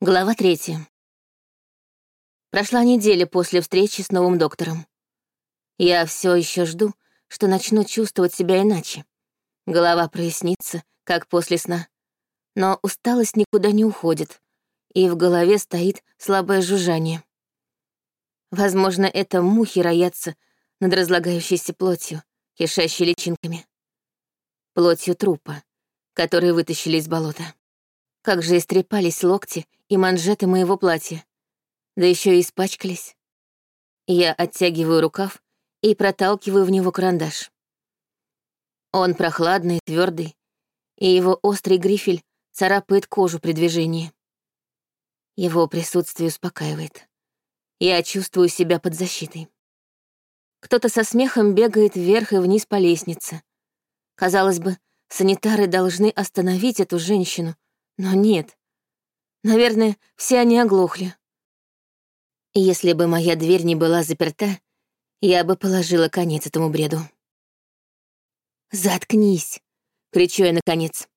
Глава третья. Прошла неделя после встречи с новым доктором. Я все еще жду, что начну чувствовать себя иначе. Голова прояснится, как после сна. Но усталость никуда не уходит, и в голове стоит слабое жужжание. Возможно, это мухи роятся над разлагающейся плотью, кишащей личинками. Плотью трупа, который вытащили из болота. Как же истрепались локти и манжеты моего платья. Да еще и испачкались. Я оттягиваю рукав и проталкиваю в него карандаш. Он прохладный, твердый, и его острый грифель царапает кожу при движении. Его присутствие успокаивает. Я чувствую себя под защитой. Кто-то со смехом бегает вверх и вниз по лестнице. Казалось бы, санитары должны остановить эту женщину, но нет. Наверное, все они оглохли. Если бы моя дверь не была заперта, я бы положила конец этому бреду. «Заткнись!» — кричу я наконец.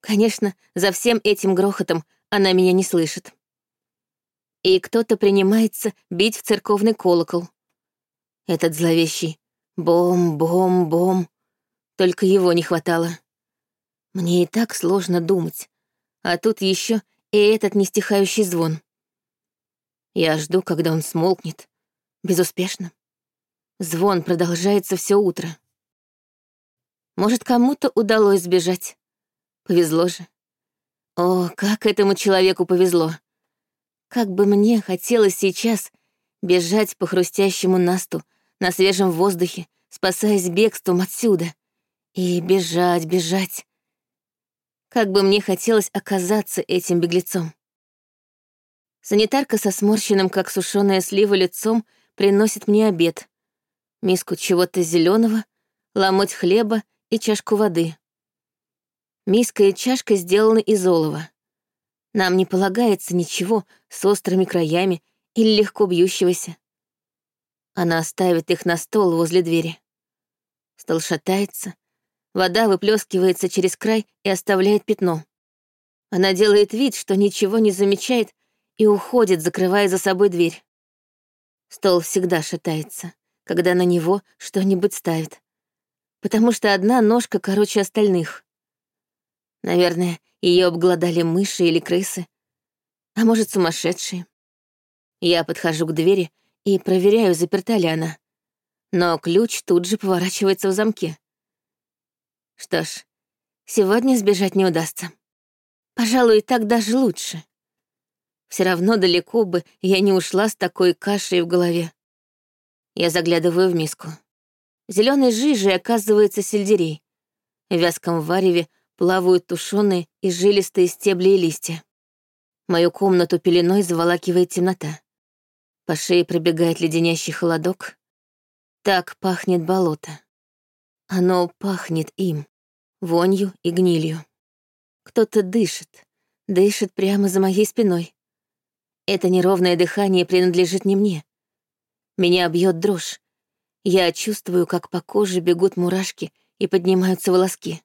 Конечно, за всем этим грохотом она меня не слышит. И кто-то принимается бить в церковный колокол. Этот зловещий «бом-бом-бом», только его не хватало. Мне и так сложно думать, а тут еще и этот нестихающий звон. Я жду, когда он смолкнет. Безуспешно. Звон продолжается все утро. Может, кому-то удалось сбежать. Повезло же. О, как этому человеку повезло. Как бы мне хотелось сейчас бежать по хрустящему насту на свежем воздухе, спасаясь бегством отсюда. И бежать, бежать. Как бы мне хотелось оказаться этим беглецом. Санитарка со сморщенным, как сушеная слива, лицом приносит мне обед. Миску чего-то зеленого, ломоть хлеба и чашку воды. Миска и чашка сделаны из олова. Нам не полагается ничего с острыми краями или легко бьющегося. Она ставит их на стол возле двери. Стол шатается, Вода выплескивается через край и оставляет пятно. Она делает вид, что ничего не замечает, и уходит, закрывая за собой дверь. Стол всегда шатается, когда на него что-нибудь ставит, потому что одна ножка короче остальных. Наверное, ее обглодали мыши или крысы, а может, сумасшедшие. Я подхожу к двери и проверяю, заперта ли она. Но ключ тут же поворачивается в замке. Что ж, сегодня сбежать не удастся. Пожалуй, так даже лучше. Все равно далеко бы я не ушла с такой кашей в голове. Я заглядываю в миску. Зеленой жижей оказывается сельдерей. В вязком вареве плавают тушеные и жилистые стебли и листья. Мою комнату пеленой заволакивает темнота. По шее пробегает леденящий холодок. Так пахнет болото. Оно пахнет им, вонью и гнилью. Кто-то дышит, дышит прямо за моей спиной. Это неровное дыхание принадлежит не мне. Меня бьет дрожь. Я чувствую, как по коже бегут мурашки и поднимаются волоски.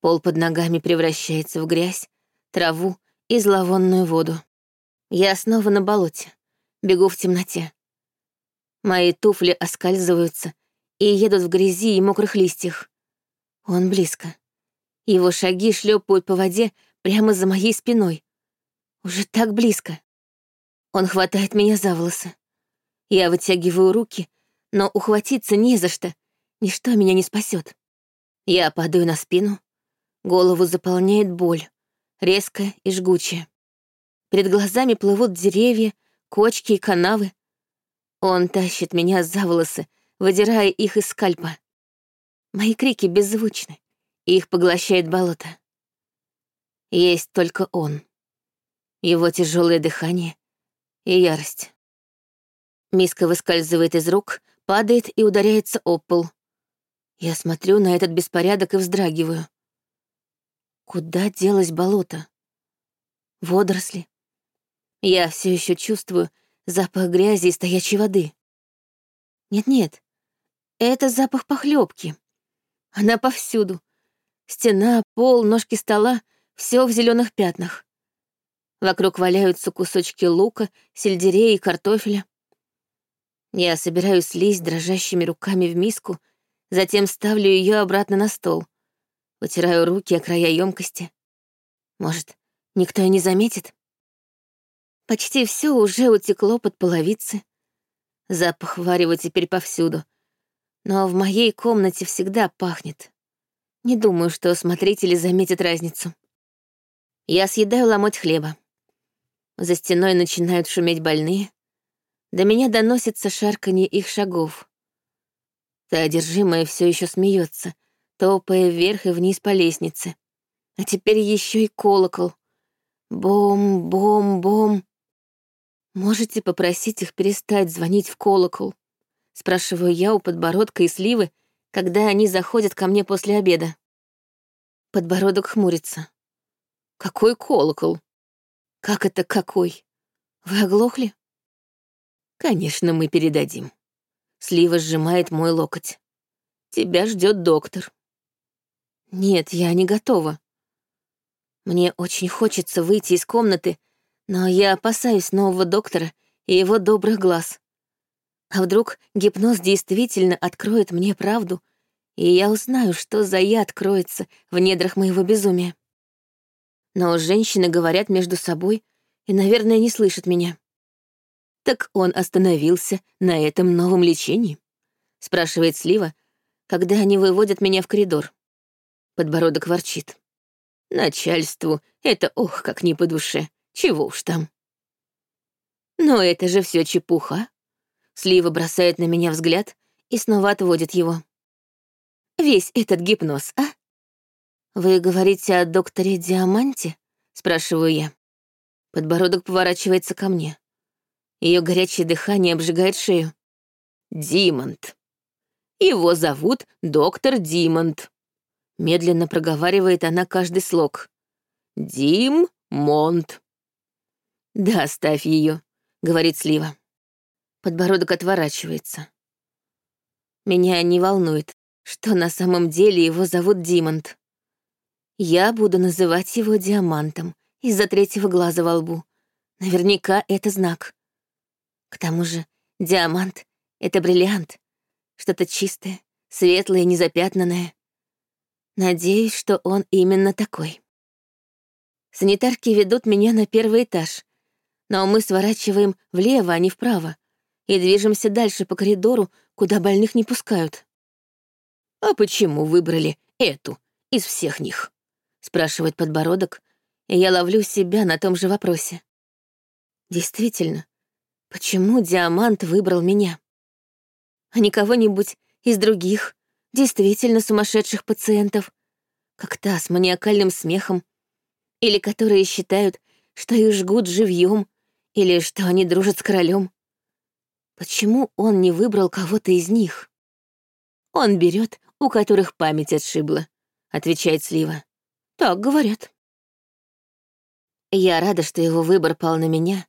Пол под ногами превращается в грязь, траву и зловонную воду. Я снова на болоте, бегу в темноте. Мои туфли оскальзываются, и едут в грязи и мокрых листьях. Он близко. Его шаги шлепают по воде прямо за моей спиной. Уже так близко. Он хватает меня за волосы. Я вытягиваю руки, но ухватиться не за что. Ничто меня не спасет. Я падаю на спину. Голову заполняет боль, резкая и жгучая. Перед глазами плывут деревья, кочки и канавы. Он тащит меня за волосы, выдирая их из скальпа. Мои крики беззвучны, и их поглощает болото. Есть только он. Его тяжелое дыхание и ярость. Миска выскальзывает из рук, падает и ударяется об пол. Я смотрю на этот беспорядок и вздрагиваю. Куда делось болото? Водоросли. Я все еще чувствую запах грязи и стоячей воды. Нет-нет, это запах похлебки. Она повсюду. Стена, пол, ножки стола — все в зеленых пятнах. Вокруг валяются кусочки лука, сельдерея и картофеля. Я собираю слизь дрожащими руками в миску, затем ставлю ее обратно на стол. Вытираю руки о края емкости. Может, никто и не заметит? Почти все уже утекло под половицы. Запах варева теперь повсюду. Но в моей комнате всегда пахнет. Не думаю, что смотрители заметят разницу. Я съедаю ломоть хлеба. За стеной начинают шуметь больные. До меня доносится шарканье их шагов. Та одержимая все еще смеется, топая вверх и вниз по лестнице. А теперь еще и колокол. Бом-бом-бом. «Можете попросить их перестать звонить в колокол?» Спрашиваю я у подбородка и сливы, когда они заходят ко мне после обеда. Подбородок хмурится. «Какой колокол?» «Как это какой? Вы оглохли?» «Конечно, мы передадим». Слива сжимает мой локоть. «Тебя ждет доктор». «Нет, я не готова. Мне очень хочется выйти из комнаты но я опасаюсь нового доктора и его добрых глаз. А вдруг гипноз действительно откроет мне правду, и я узнаю, что за яд кроется в недрах моего безумия. Но женщины говорят между собой и, наверное, не слышат меня. «Так он остановился на этом новом лечении?» — спрашивает Слива, когда они выводят меня в коридор. Подбородок ворчит. «Начальству это ох, как не по душе. Чего уж там. Но это же все чепуха. Слива бросает на меня взгляд и снова отводит его. Весь этот гипноз, а? Вы говорите о докторе Диаманте? Спрашиваю я. Подбородок поворачивается ко мне. Ее горячее дыхание обжигает шею. Димонт. Его зовут доктор Димонт. Медленно проговаривает она каждый слог. Дим Монт. «Да, оставь ее», — говорит Слива. Подбородок отворачивается. Меня не волнует, что на самом деле его зовут Димонт. Я буду называть его Диамантом из-за третьего глаза во лбу. Наверняка это знак. К тому же диамант — это бриллиант, что-то чистое, светлое, незапятнанное. Надеюсь, что он именно такой. Санитарки ведут меня на первый этаж, но мы сворачиваем влево, а не вправо, и движемся дальше по коридору, куда больных не пускают. «А почему выбрали эту из всех них?» — спрашивает подбородок, и я ловлю себя на том же вопросе. Действительно, почему Диамант выбрал меня? А не кого-нибудь из других, действительно сумасшедших пациентов, как та с маниакальным смехом, или которые считают, что их жгут живьем или что они дружат с королем. Почему он не выбрал кого-то из них? Он берет, у которых память отшибла, отвечает Слива. Так говорят. Я рада, что его выбор пал на меня.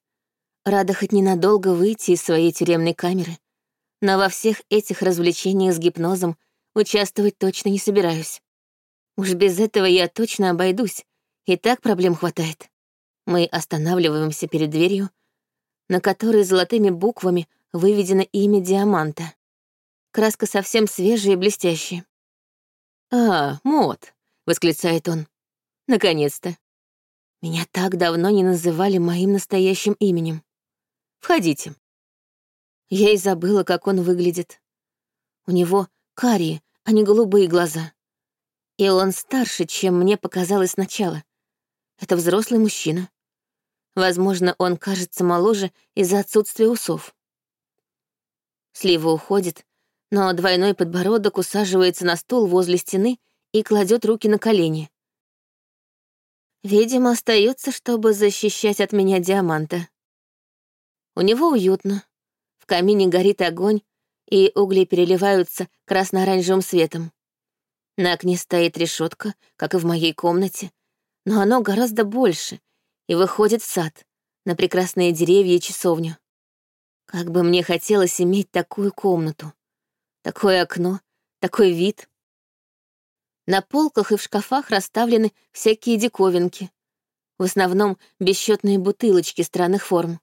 Рада хоть ненадолго выйти из своей тюремной камеры. Но во всех этих развлечениях с гипнозом участвовать точно не собираюсь. Уж без этого я точно обойдусь, и так проблем хватает. Мы останавливаемся перед дверью, на которой золотыми буквами выведено имя Диаманта. Краска совсем свежая и блестящая. «А, Мот!» — восклицает он. «Наконец-то!» Меня так давно не называли моим настоящим именем. Входите. Я и забыла, как он выглядит. У него карие, а не голубые глаза. И он старше, чем мне показалось сначала. Это взрослый мужчина. Возможно, он кажется моложе из-за отсутствия усов. Слива уходит, но двойной подбородок усаживается на стул возле стены и кладет руки на колени. Видимо, остается, чтобы защищать от меня диаманта. У него уютно. В камине горит огонь, и угли переливаются красно-оранжевым светом. На окне стоит решетка, как и в моей комнате, но оно гораздо больше и выходит в сад, на прекрасные деревья и часовню. Как бы мне хотелось иметь такую комнату, такое окно, такой вид. На полках и в шкафах расставлены всякие диковинки. в основном бесчетные бутылочки странных форм.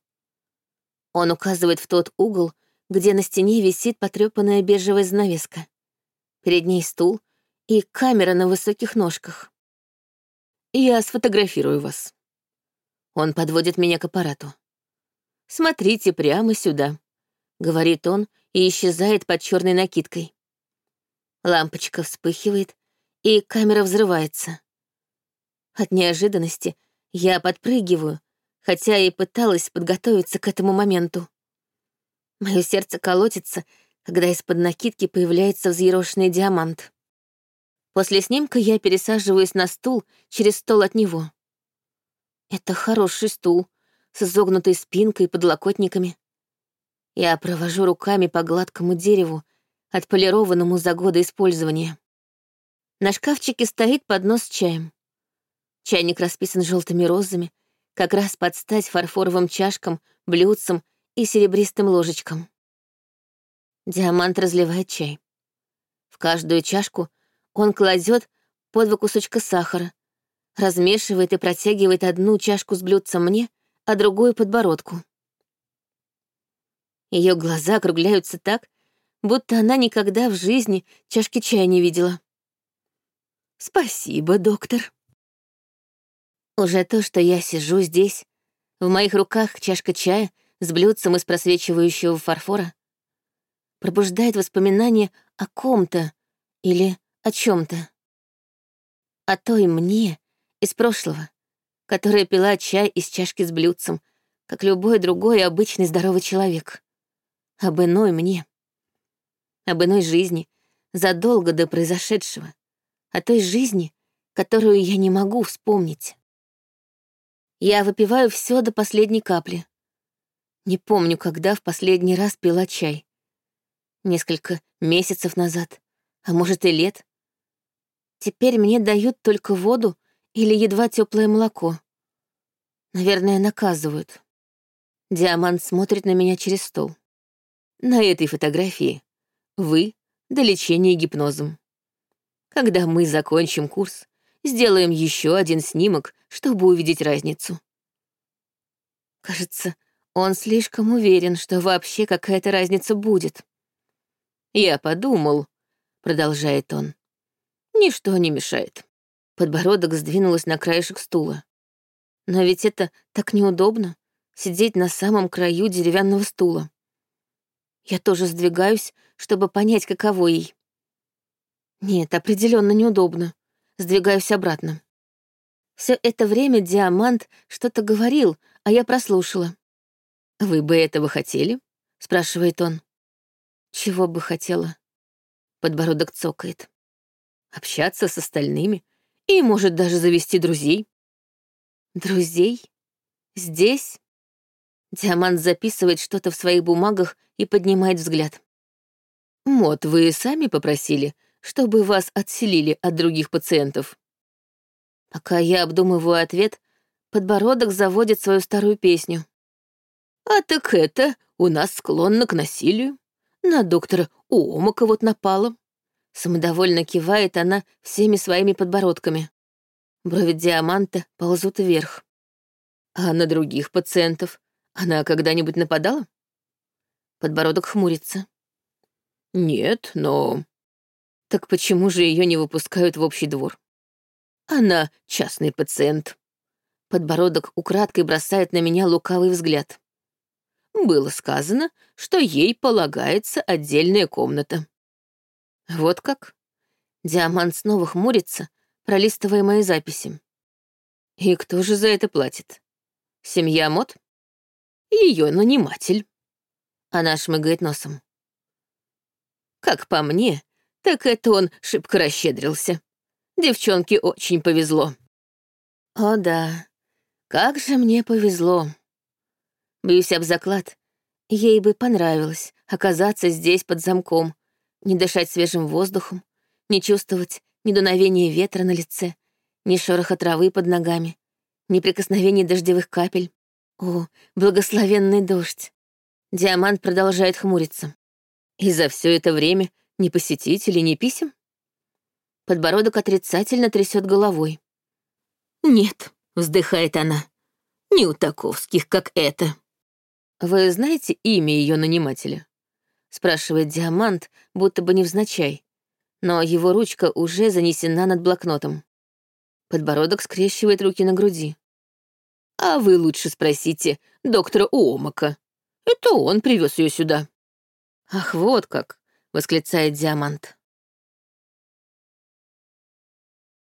Он указывает в тот угол, где на стене висит потрёпанная бежевая занавеска. Перед ней стул и камера на высоких ножках. «Я сфотографирую вас». Он подводит меня к аппарату. «Смотрите прямо сюда», — говорит он и исчезает под черной накидкой. Лампочка вспыхивает, и камера взрывается. От неожиданности я подпрыгиваю, хотя и пыталась подготовиться к этому моменту. Мое сердце колотится, когда из-под накидки появляется взъерошенный диамант. После снимка я пересаживаюсь на стул через стол от него. Это хороший стул, с изогнутой спинкой и подлокотниками. Я провожу руками по гладкому дереву, отполированному за годы использования. На шкафчике стоит поднос с чаем. Чайник расписан желтыми розами, как раз под стать фарфоровым чашкам, блюдцам и серебристым ложечкам. Диамант разливает чай. В каждую чашку он кладет по два кусочка сахара, размешивает и протягивает одну чашку с блюдцем мне, а другую — подбородку. Ее глаза округляются так, будто она никогда в жизни чашки чая не видела. «Спасибо, доктор». Уже то, что я сижу здесь, в моих руках чашка чая с блюдцем из просвечивающего фарфора, пробуждает воспоминания о ком-то или о чем то О той мне из прошлого, которая пила чай из чашки с блюдцем, как любой другой обычный здоровый человек. Об иной мне об иной жизни, задолго до произошедшего, о той жизни, которую я не могу вспомнить. Я выпиваю все до последней капли. Не помню, когда в последний раз пила чай. Несколько месяцев назад, а может и лет. Теперь мне дают только воду или едва теплое молоко. Наверное, наказывают. Диамант смотрит на меня через стол. На этой фотографии вы — до лечения гипнозом. Когда мы закончим курс, сделаем еще один снимок, чтобы увидеть разницу. Кажется, он слишком уверен, что вообще какая-то разница будет. Я подумал, продолжает он. Ничто не мешает. Подбородок сдвинулась на краешек стула. Но ведь это так неудобно — сидеть на самом краю деревянного стула. Я тоже сдвигаюсь, чтобы понять, каково ей. Нет, определенно неудобно. Сдвигаюсь обратно. Все это время Диамант что-то говорил, а я прослушала. «Вы бы этого хотели?» — спрашивает он. «Чего бы хотела?» Подбородок цокает. «Общаться с остальными и, может, даже завести друзей». «Друзей? Здесь?» Диамант записывает что-то в своих бумагах и поднимает взгляд. «Мот, вы сами попросили, чтобы вас отселили от других пациентов?» Пока я обдумываю ответ, подбородок заводит свою старую песню. «А так это у нас склонно к насилию. На доктора Уомака вот напала». Самодовольно кивает она всеми своими подбородками. Брови диаманта ползут вверх. А на других пациентов она когда-нибудь нападала? Подбородок хмурится. Нет, но... Так почему же ее не выпускают в общий двор? Она частный пациент. Подбородок украдкой бросает на меня лукавый взгляд. Было сказано, что ей полагается отдельная комната. Вот как? Диамант снова хмурится, пролистывая мои записи. И кто же за это платит? Семья Мот? ее наниматель. Она шмыгает носом. Как по мне, так это он шибко расщедрился. Девчонке очень повезло. О да, как же мне повезло. Бьюсь об заклад. Ей бы понравилось оказаться здесь под замком, не дышать свежим воздухом, не чувствовать ни дуновения ветра на лице, ни шороха травы под ногами, ни прикосновений дождевых капель. О, благословенный дождь. Диамант продолжает хмуриться. И за все это время ни посетителей, ни писем? Подбородок отрицательно трясет головой. Нет, — вздыхает она. «Не у таковских, как это». «Вы знаете имя ее нанимателя?» — спрашивает Диамант, будто бы невзначай. Но его ручка уже занесена над блокнотом. Подбородок скрещивает руки на груди. «А вы лучше спросите доктора Уомака. Это он привез ее сюда». «Ах, вот как!» — восклицает Диамант.